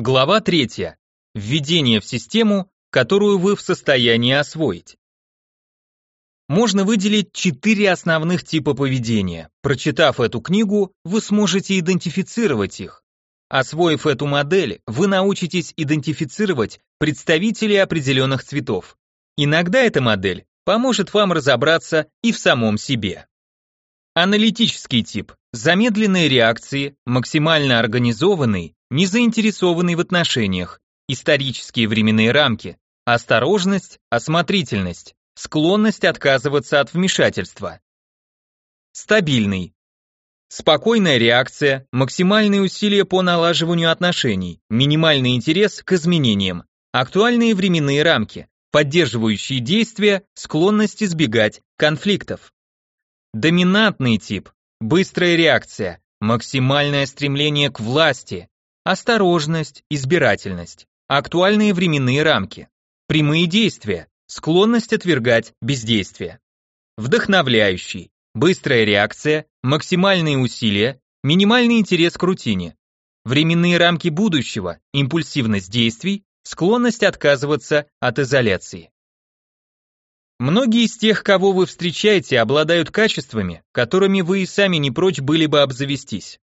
Глава 3. Введение в систему, которую вы в состоянии освоить. Можно выделить четыре основных типа поведения. Прочитав эту книгу, вы сможете идентифицировать их. Освоив эту модель, вы научитесь идентифицировать представителей определенных цветов. Иногда эта модель поможет вам разобраться и в самом себе. Аналитический тип. Замедленные реакции, максимально организованный, не заинтересованный в отношениях, исторические временные рамки, осторожность, осмотрительность, склонность отказываться от вмешательства. Стабильный. Спокойная реакция, максимальные усилия по налаживанию отношений, минимальный интерес к изменениям, актуальные временные рамки, поддерживающие действия, склонность избегать конфликтов. Доминантный тип, быстрая реакция, максимальное стремление к власти, осторожность, избирательность, актуальные временные рамки, прямые действия, склонность отвергать бездействие. Вдохновляющий, быстрая реакция, максимальные усилия, минимальный интерес к рутине, временные рамки будущего, импульсивность действий, склонность отказываться от изоляции. Многие из тех, кого вы встречаете, обладают качествами, которыми вы и сами не прочь были бы обзавестись.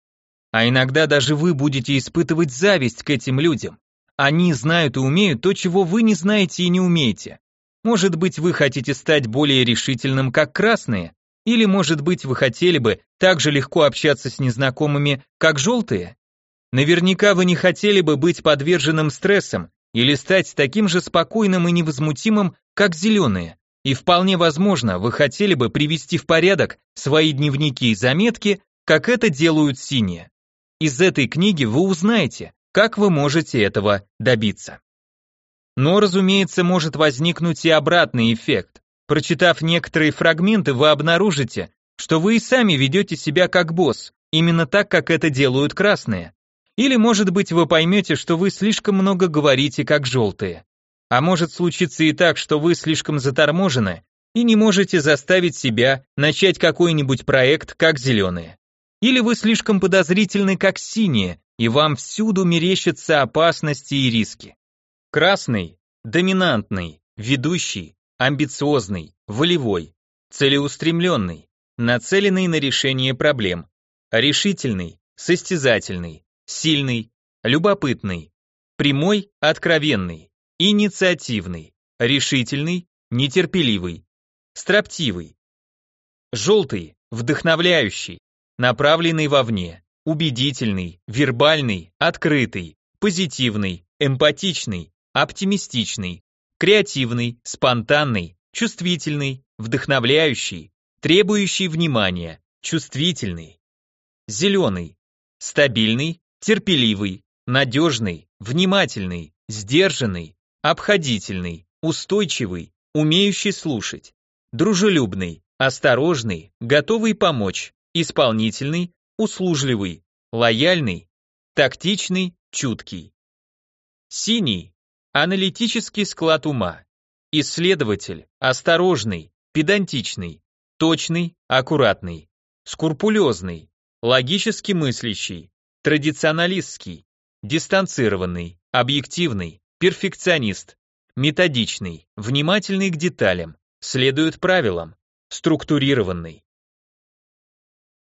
А иногда даже вы будете испытывать зависть к этим людям. Они знают и умеют то, чего вы не знаете и не умеете. Может быть, вы хотите стать более решительным, как красные, или, может быть, вы хотели бы так же легко общаться с незнакомыми, как желтые? Наверняка вы не хотели бы быть подверженным стрессам или стать таким же спокойным и невозмутимым, как зеленые. И вполне возможно, вы хотели бы привести в порядок свои дневники и заметки, как это делают синие. Из этой книги вы узнаете, как вы можете этого добиться. Но, разумеется, может возникнуть и обратный эффект. Прочитав некоторые фрагменты, вы обнаружите, что вы и сами ведете себя как босс, именно так, как это делают красные. Или, может быть, вы поймете, что вы слишком много говорите как желтые. А может случиться и так, что вы слишком заторможены и не можете заставить себя начать какой-нибудь проект, как зеленые. Или вы слишком подозрительны, как синие, и вам всюду мерещатся опасности и риски. Красный, доминантный, ведущий, амбициозный, волевой, целеустремленный, нацеленный на решение проблем, решительный, состязательный, сильный, любопытный, прямой, откровенный, инициативный, решительный, нетерпеливый, строптивый, желтый, вдохновляющий, направленный вовне, убедительный, вербальный, открытый, позитивный, эмпатичный, оптимистичный, креативный, спонтанный, чувствительный, вдохновляющий, требующий внимания, чувствительный, зеленый, стабильный, терпеливый, надежный, внимательный, сдержанный, обходительный, устойчивый, умеющий слушать, дружелюбный, осторожный, готовый помочь, исполнительный, услужливый, лояльный, тактичный, чуткий. Синий – аналитический склад ума, исследователь, осторожный, педантичный, точный, аккуратный, скрупулезный, логически мыслящий, традиционалистский, дистанцированный, объективный, перфекционист, методичный, внимательный к деталям, следует правилам, структурированный.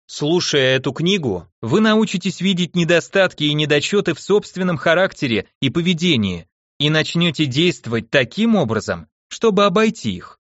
Слушая эту книгу, вы научитесь видеть недостатки и недочеты в собственном характере и поведении и начнете действовать таким образом, чтобы обойти их.